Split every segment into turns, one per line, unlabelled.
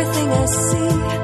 everything I see.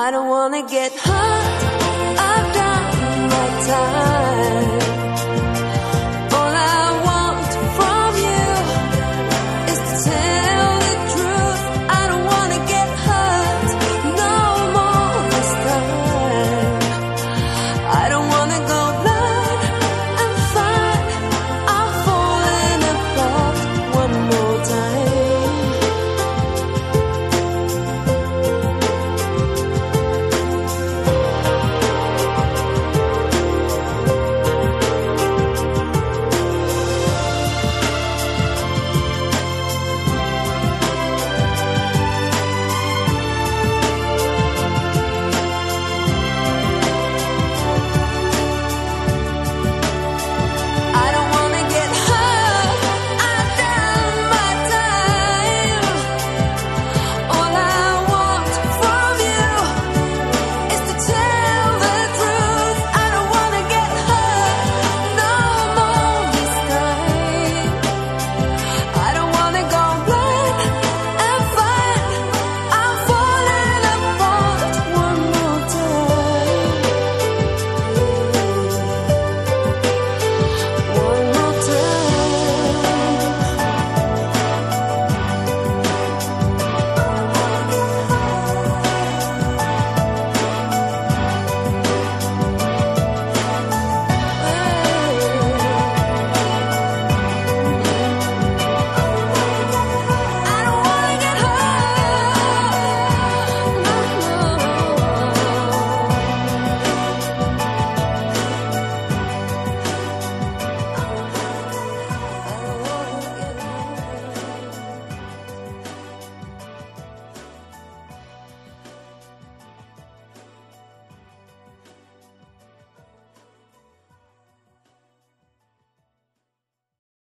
I don't wanna get hurt. I've done my time.